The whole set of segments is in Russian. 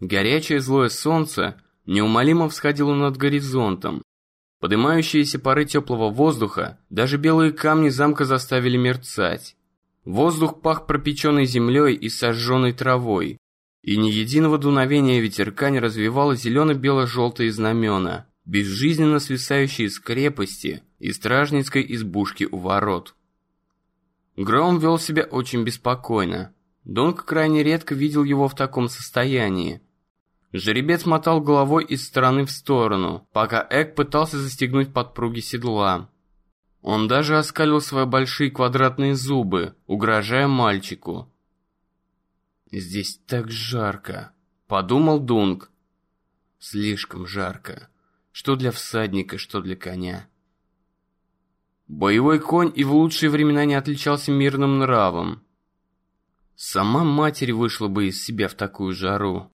Горячее злое солнце неумолимо всходило над горизонтом. Поднимающиеся пары теплого воздуха, даже белые камни замка заставили мерцать. Воздух пах пропеченной землей и сожженной травой, и ни единого дуновения ветерка не развивало зелено-бело-желтые знамена, безжизненно свисающие с крепости и стражницкой избушки у ворот. Гром вел себя очень беспокойно. Донг крайне редко видел его в таком состоянии. Жеребец мотал головой из стороны в сторону, пока Эк пытался застегнуть подпруги седла. Он даже оскалил свои большие квадратные зубы, угрожая мальчику. «Здесь так жарко», — подумал Дунк. «Слишком жарко. Что для всадника, что для коня». Боевой конь и в лучшие времена не отличался мирным нравом. Сама матерь вышла бы из себя в такую жару.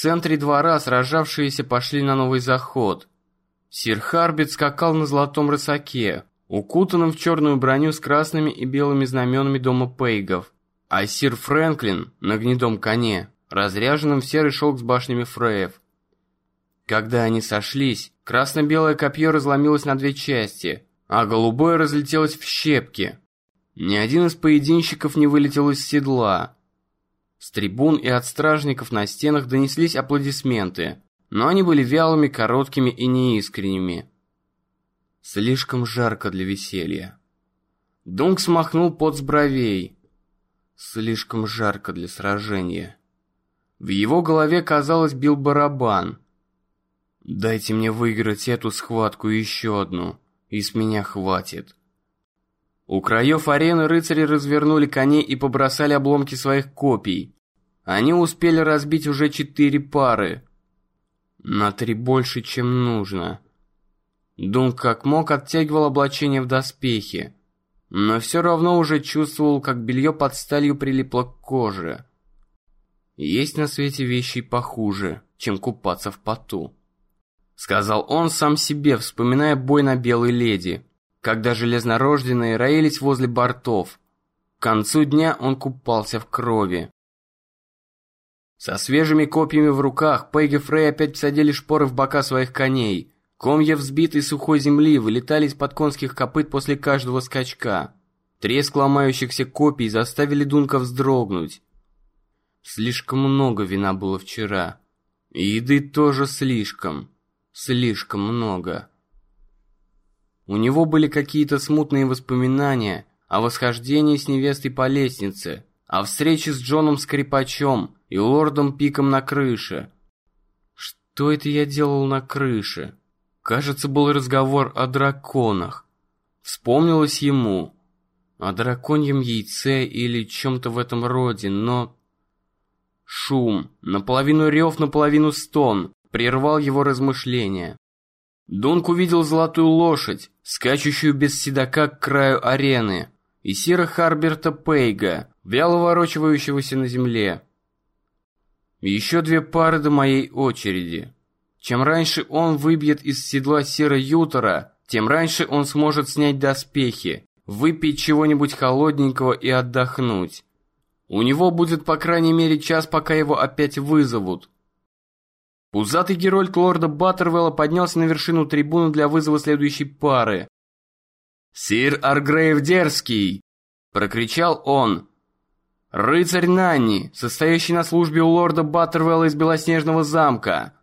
Центре двора сражавшиеся пошли на новый заход. Сир Харбит скакал на золотом рысаке, укутанном в черную броню с красными и белыми знаменами дома Пейгов, а сир Фрэнклин на гнедом коне, разряженном в серый шелк с башнями Фреев. Когда они сошлись, красно-белое копье разломилось на две части, а голубое разлетелось в щепки. Ни один из поединщиков не вылетел из седла. С трибун и от стражников на стенах донеслись аплодисменты, но они были вялыми, короткими и неискренними. Слишком жарко для веселья. Дунк смахнул пот с бровей. Слишком жарко для сражения. В его голове, казалось, бил барабан. «Дайте мне выиграть эту схватку и еще одну, и с меня хватит». У краев арены рыцари развернули коней и побросали обломки своих копий. Они успели разбить уже четыре пары. На три больше, чем нужно. Дун как мог оттягивал облачение в доспехи, но все равно уже чувствовал, как белье под сталью прилипло к коже. Есть на свете вещи похуже, чем купаться в поту. Сказал он сам себе, вспоминая бой на белой леди когда железнорожденные роились возле бортов. К концу дня он купался в крови. Со свежими копьями в руках Пегги Фрей опять всадили шпоры в бока своих коней. Комья взбитой сухой земли вылетали из-под конских копыт после каждого скачка. Треск ломающихся копий заставили Дунка вздрогнуть. Слишком много вина было вчера. И еды тоже слишком. Слишком много. У него были какие-то смутные воспоминания о восхождении с невестой по лестнице, о встрече с Джоном Скрипачом и лордом Пиком на крыше. Что это я делал на крыше? Кажется, был разговор о драконах. Вспомнилось ему. О драконьем яйце или чем-то в этом роде, но... Шум, наполовину рев, наполовину стон, прервал его размышления. Дунк увидел золотую лошадь, скачущую без седока к краю арены, и Сира Харберта Пейга, вяло ворочивающегося на земле. Еще две пары до моей очереди. Чем раньше он выбьет из седла Сира Ютора, тем раньше он сможет снять доспехи, выпить чего-нибудь холодненького и отдохнуть. У него будет по крайней мере час, пока его опять вызовут. Пузатый герольд лорда Баттервелла поднялся на вершину трибуны для вызова следующей пары. «Сир Аргрейв Дерзкий!» – прокричал он. «Рыцарь Нанни, состоящий на службе у лорда Баттервелла из Белоснежного замка.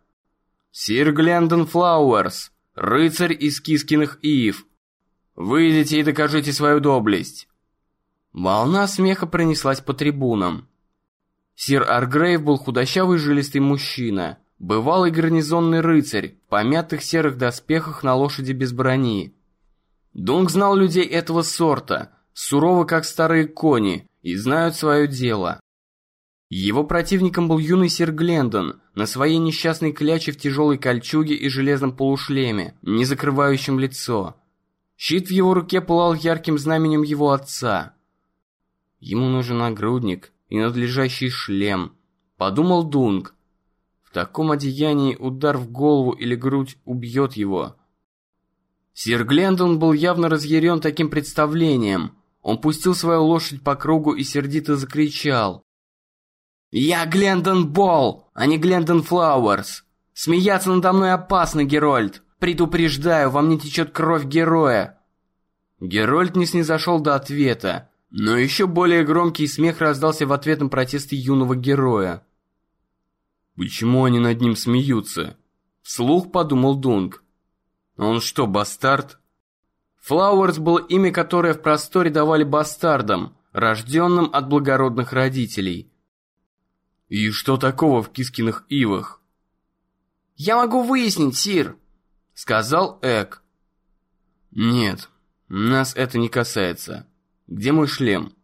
Сир Глендон Флауэрс, рыцарь из Кискиных Ив. Выйдите и докажите свою доблесть». Волна смеха пронеслась по трибунам. Сир Аргрейв был худощавый жилистый мужчина – Бывалый гарнизонный рыцарь, в помятых серых доспехах на лошади без брони. Дунк знал людей этого сорта, суровы как старые кони, и знают свое дело. Его противником был юный сир Глендон, на своей несчастной кляче в тяжелой кольчуге и железном полушлеме, не закрывающем лицо. Щит в его руке пылал ярким знаменем его отца. Ему нужен нагрудник и надлежащий шлем, подумал Дунк, таком одеянии удар в голову или грудь убьет его. Сир Глендон был явно разъярен таким представлением. Он пустил свою лошадь по кругу и сердито закричал. «Я Глендон Болл, а не Глендон Флауэрс! Смеяться надо мной опасно, Герольд! Предупреждаю, во мне течет кровь героя!» Герольд не снизошел до ответа, но еще более громкий смех раздался в ответ на протесты юного героя. «Почему они над ним смеются?» Вслух подумал Дунк. «Он что, бастард?» Флауэрс было имя, которое в просторе давали бастардам, рожденным от благородных родителей. «И что такого в Кискиных ивах?» «Я могу выяснить, Сир», — сказал Эк. «Нет, нас это не касается. Где мой шлем?»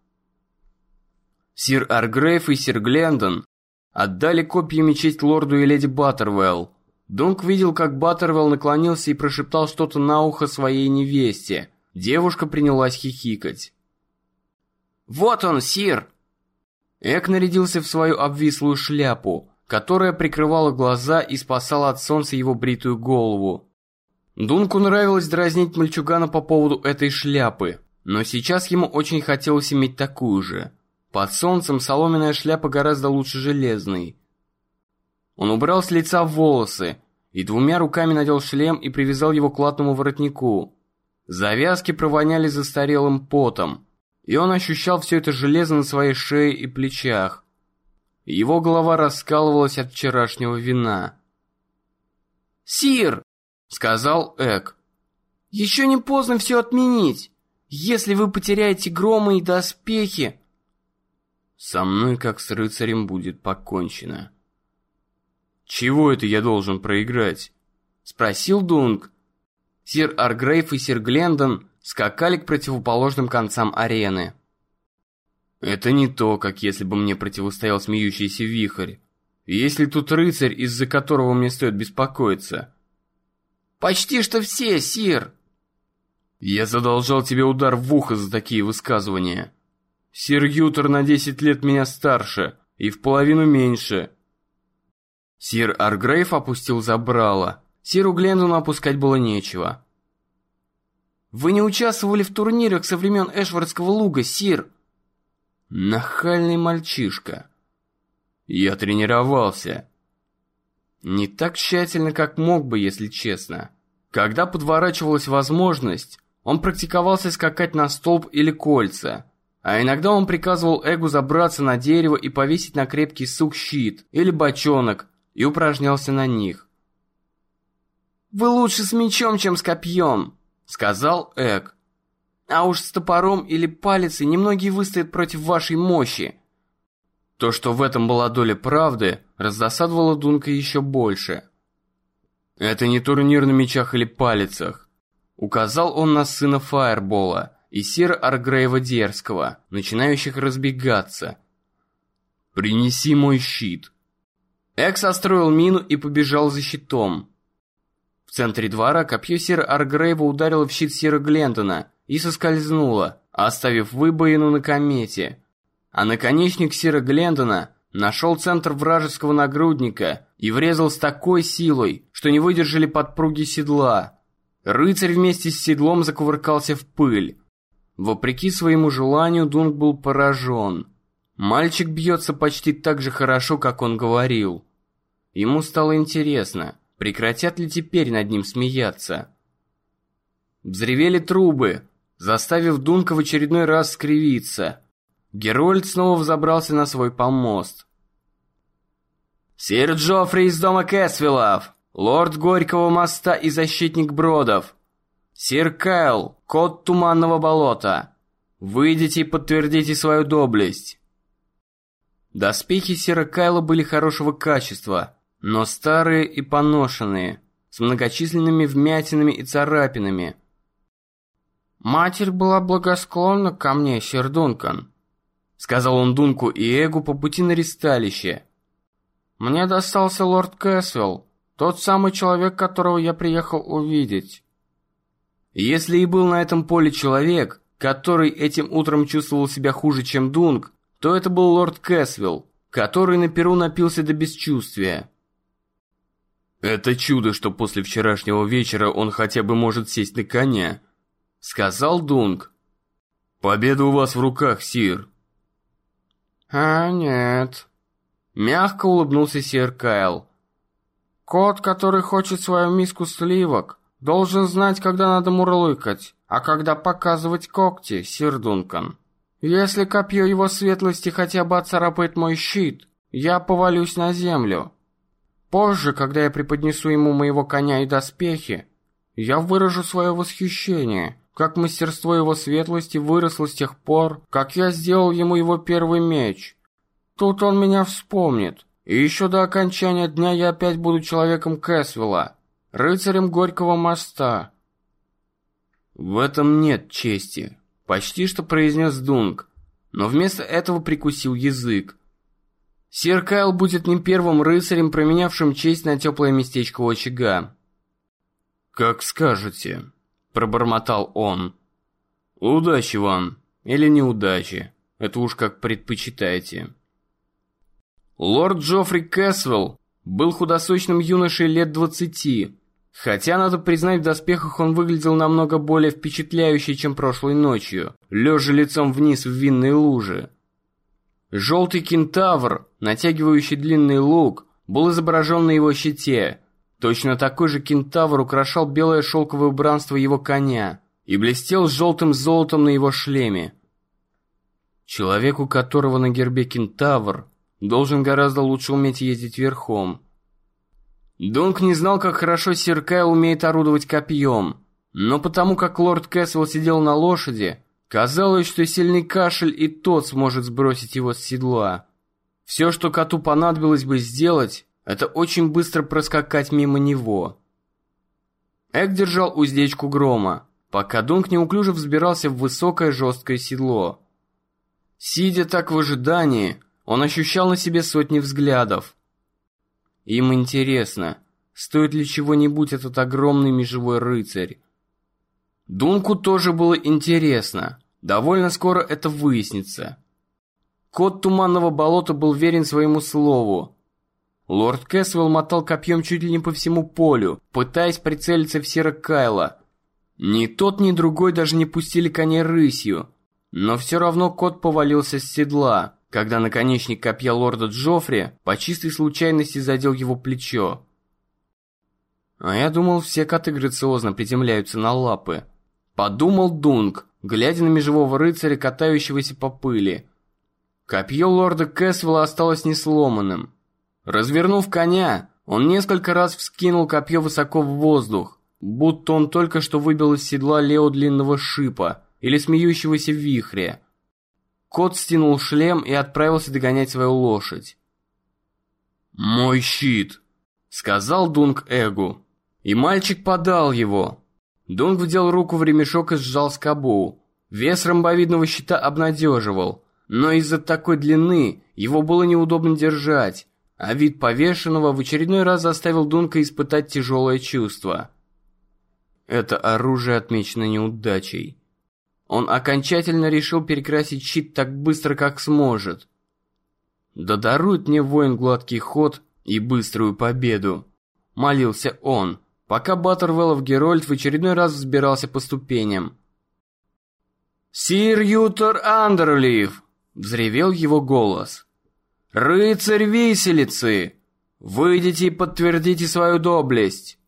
Сир Аргрейв и сир Глендон отдали копьями честь лорду и леди Баттервелл. Дунк видел, как Баттервелл наклонился и прошептал что-то на ухо своей невесте. Девушка принялась хихикать. «Вот он, сир!» Эк нарядился в свою обвислую шляпу, которая прикрывала глаза и спасала от солнца его бритую голову. Дунку нравилось дразнить мальчугана по поводу этой шляпы, но сейчас ему очень хотелось иметь такую же. Под солнцем соломенная шляпа гораздо лучше железной. Он убрал с лица волосы и двумя руками надел шлем и привязал его к латному воротнику. Завязки провоняли застарелым потом, и он ощущал все это железо на своей шее и плечах. Его голова раскалывалась от вчерашнего вина. «Сир!» — сказал Эк. «Еще не поздно все отменить. Если вы потеряете громы и доспехи...» «Со мной, как с рыцарем, будет покончено». «Чего это я должен проиграть?» — спросил Дунк. Сир Аргрейв и сир Глендон скакали к противоположным концам арены. Это не то, как если бы мне противостоял смеющийся вихрь. Есть ли тут рыцарь, из-за которого мне стоит беспокоиться? Почти что все, сир. Я задолжал тебе удар в ухо за такие высказывания. Сир Ютер на десять лет меня старше и в половину меньше. Сир Аргрейв опустил забрало. Сиру Глендону опускать было нечего. «Вы не участвовали в турнирах со времен Эшвардского луга, Сир!» Нахальный мальчишка. Я тренировался. Не так тщательно, как мог бы, если честно. Когда подворачивалась возможность, он практиковался скакать на столб или кольца. А иногда он приказывал Эгу забраться на дерево и повесить на крепкий сук щит или бочонок и упражнялся на них. «Вы лучше с мечом, чем с копьем», — сказал Эг. А уж с топором или палицей немногие выстоят против вашей мощи. То, что в этом была доля правды, раздосадовало Дунка еще больше. Это не турнир на мечах или палицах. Указал он на сына Фаербола и Сира Аргрейва Дерзкого, начинающих разбегаться. «Принеси мой щит». Экс остроил мину и побежал за щитом. В центре двора копье Сира Аргрейва ударило в щит Сира Глендона, и соскользнула, оставив выбоину на комете. А наконечник Сира Глендона нашел центр вражеского нагрудника и врезал с такой силой, что не выдержали подпруги седла. Рыцарь вместе с седлом закувыркался в пыль. Вопреки своему желанию Дунк был поражен. Мальчик бьется почти так же хорошо, как он говорил. Ему стало интересно, прекратят ли теперь над ним смеяться. Взревели трубы, заставив Дунка в очередной раз скривиться. Герольд снова взобрался на свой помост. «Сир Джоффри из дома Кэсвиллов, лорд Горького моста и защитник Бродов, сир Кайл, кот Туманного болота, выйдите и подтвердите свою доблесть». Доспехи сира Кайла были хорошего качества, но старые и поношенные, с многочисленными вмятинами и царапинами – «Матерь была благосклонна ко мне, сир Дункан», — сказал он Дунку и Эгу по пути на ристалище. «Мне достался лорд Кэсвелл, тот самый человек, которого я приехал увидеть». Если и был на этом поле человек, который этим утром чувствовал себя хуже, чем Дунк, то это был лорд Кэсвелл, который на перу напился до бесчувствия. Это чудо, что после вчерашнего вечера он хотя бы может сесть на коня, сказал Дунк. «Победа у вас в руках, Сир». «А, нет», Мягко улыбнулся сэр Кайл. Кот, который хочет свою миску сливок, должен знать, когда надо мурлыкать, а когда показывать когти, сир Дункан. Если копье его светлости хотя бы отцарапает мой щит, я повалюсь на землю. Позже, когда я преподнесу ему моего коня и доспехи, я выражу свое восхищение, как мастерство его светлости выросло с тех пор, как я сделал ему его первый меч. Тут он меня вспомнит, и еще до окончания дня я опять буду человеком Кэсвилла, рыцарем Горького моста. В этом нет чести, почти что произнес Дунк, но вместо этого прикусил язык. Сир Кайл будет не первым рыцарем, променявшим честь на теплое местечко очага. «Как скажете», — пробормотал он. «Удачи вам, или неудачи, это уж как предпочитаете». Лорд Джоффри Кэсвелл был худосочным юношей лет двадцати, хотя, надо признать, в доспехах он выглядел намного более впечатляюще, чем прошлой ночью, лежа лицом вниз в винной луже. Желтый кентавр, натягивающий длинный лук, был изображен на его щите. Точно такой же кентавр украшал белое шелковое убранство его коня и блестел желтым золотом на его шлеме. Человек, у которого на гербе кентавр, должен гораздо лучше уметь ездить верхом. Донг не знал, как хорошо сир Кайл умеет орудовать копьем, но потому как лорд Кэсвелл сидел на лошади, Казалось, что сильный кашель и тот сможет сбросить его с седла. Все, что коту понадобилось бы сделать, это очень быстро проскакать мимо него. Эк держал уздечку грома, пока Дунк неуклюже взбирался в высокое жесткое седло. Сидя так в ожидании, он ощущал на себе сотни взглядов. Им интересно, стоит ли чего-нибудь этот огромный межевой рыцарь. Дунку тоже было интересно. Довольно скоро это выяснится. Кот Туманного болота был верен своему слову. Лорд Кэсвелл мотал копьем чуть ли не по всему полю, пытаясь прицелиться в Сера Кайла. Ни тот, ни другой даже не пустили коней рысью, но все равно кот повалился с седла, когда наконечник копья лорда Джоффри по чистой случайности задел его плечо. А я думал, все коты грациозно приземляются на лапы. Подумал Дунк, глядя на межевого рыцаря, катающегося по пыли. Копье лорда Кэсвелла осталось несломанным. Развернув коня, он несколько раз вскинул копье высоко в воздух, будто он только что выбил из седла Лео длинного шипа или смеющегося вихря. Кот стянул шлем и отправился догонять свою лошадь. «Мой щит!» — сказал Дунк Эгу. И мальчик подал его, Дунг вдел руку в ремешок и сжал скобу. Вес ромбовидного щита обнадеживал, но из-за такой длины его было неудобно держать, а вид повешенного в очередной раз заставил Дунка испытать тяжелое чувство. Это оружие отмечено неудачей. Он окончательно решил перекрасить щит так быстро, как сможет. «Да дарует мне воин гладкий ход и быструю победу», — молился он пока Баттервеллов Герольд в очередной раз взбирался по ступеням. «Сир Ютер Андерлиф!» — взревел его голос. «Рыцарь виселицы! Выйдите и подтвердите свою доблесть!»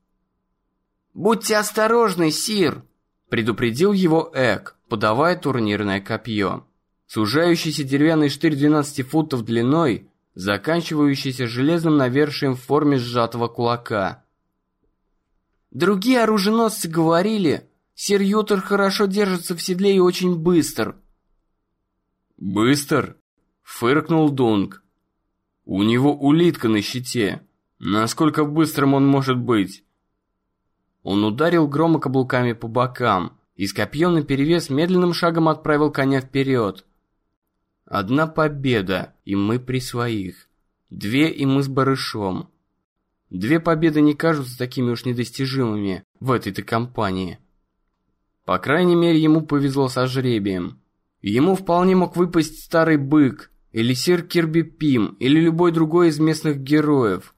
«Будьте осторожны, сир!» — предупредил его Эк, подавая турнирное копье. Сужающийся деревянный штырь 12 футов длиной, заканчивающийся железным навершием в форме сжатого кулака — Другие оруженосцы говорили, сир Ютер хорошо держится в седле и очень быстр. «Быстр?» — фыркнул Дунк. «У него улитка на щите. Насколько быстрым он может быть?» Он ударил грома каблуками по бокам и с копьем наперевес медленным шагом отправил коня вперед. Одна победа, и мы при своих. Две, и мы с барышом. Две победы не кажутся такими уж недостижимыми в этой-то компании. По крайней мере, ему повезло со жребием. Ему вполне мог выпасть старый бык, или сир Кирби Пим, или любой другой из местных героев.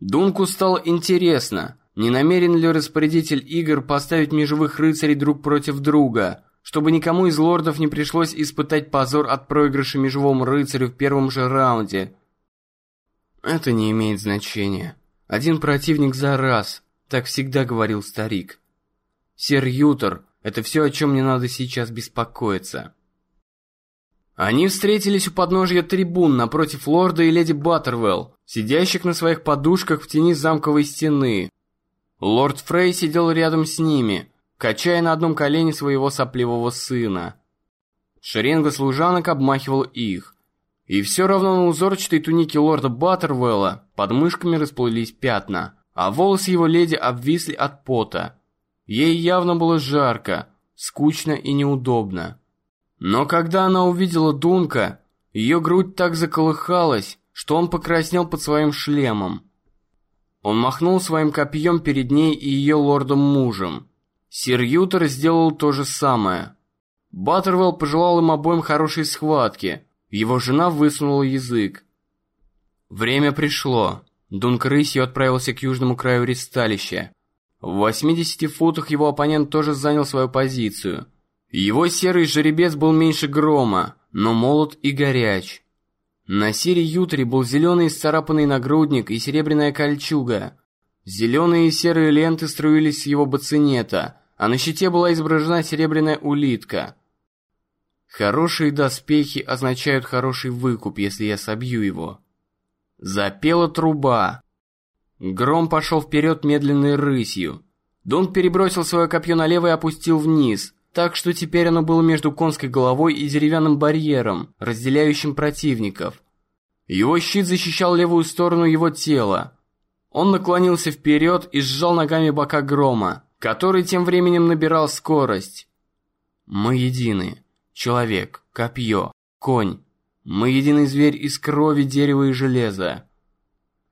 Дунку стало интересно, не намерен ли распорядитель игр поставить межевых рыцарей друг против друга, чтобы никому из лордов не пришлось испытать позор от проигрыша межевому рыцарю в первом же раунде – Это не имеет значения. Один противник за раз, так всегда говорил старик. Сер Ютер, это все, о чем мне надо сейчас беспокоиться. Они встретились у подножья трибун напротив лорда и леди Баттервелл, сидящих на своих подушках в тени замковой стены. Лорд Фрей сидел рядом с ними, качая на одном колене своего сопливого сына. Шеренга служанок обмахивал их. И все равно на узорчатой тунике лорда Баттервелла под мышками расплылись пятна, а волосы его леди обвисли от пота. Ей явно было жарко, скучно и неудобно. Но когда она увидела Дунка, ее грудь так заколыхалась, что он покраснел под своим шлемом. Он махнул своим копьем перед ней и ее лордом-мужем. Сир Ютер сделал то же самое. Баттервелл пожелал им обоим хорошей схватки. Его жена высунула язык. Время пришло. Дунк рысью отправился к южному краю ристалища. В 80 футах его оппонент тоже занял свою позицию – его серый жеребец был меньше грома, но молод и горяч. На сере Ютре был зеленый исцарапанный нагрудник и серебряная кольчуга. Зеленые и серые ленты струились с его бацинета, а на щите была изображена серебряная улитка. Хорошие доспехи означают хороший выкуп, если я собью его. Запела труба. Гром пошел вперед медленной рысью. Дон перебросил свое копье налево и опустил вниз – так что теперь оно было между конской головой и деревянным барьером, разделяющим противников. Его щит защищал левую сторону его тела. Он наклонился вперед и сжал ногами бока грома, который тем временем набирал скорость. Мы едины. Человек, копье, конь. Мы единый зверь из крови, дерева и железа.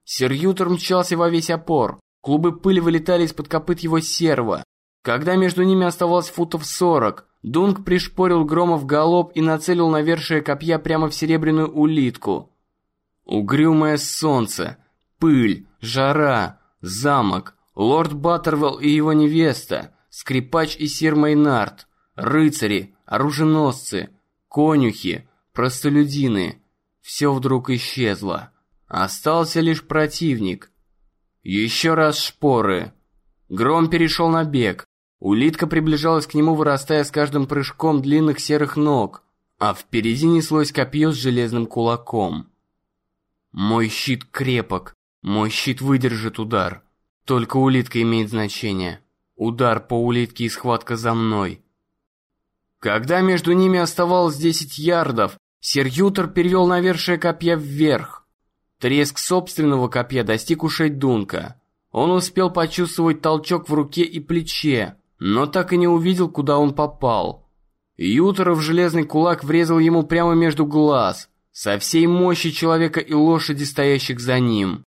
Серьютер мчался во весь опор. Клубы пыли вылетали из-под копыт его серва, когда между ними оставалось футов сорок, Дунк пришпорил Грома в галоп и нацелил навершие копья прямо в серебряную улитку. Угрюмое солнце, пыль, жара, замок, лорд Баттервелл и его невеста, скрипач и сир Мейнард, рыцари, оруженосцы, конюхи, простолюдины. Все вдруг исчезло. Остался лишь противник. Еще раз шпоры. Гром перешел на бег. Улитка приближалась к нему, вырастая с каждым прыжком длинных серых ног, а впереди неслось копье с железным кулаком. Мой щит крепок, мой щит выдержит удар. Только улитка имеет значение. Удар по улитке и схватка за мной. Когда между ними оставалось десять ярдов, Серьютер перевел навершие копья вверх. Треск собственного копья достиг ушей Дунка. Он успел почувствовать толчок в руке и плече, но так и не увидел, куда он попал. Ютеров железный кулак врезал ему прямо между глаз, со всей мощи человека и лошади, стоящих за ним.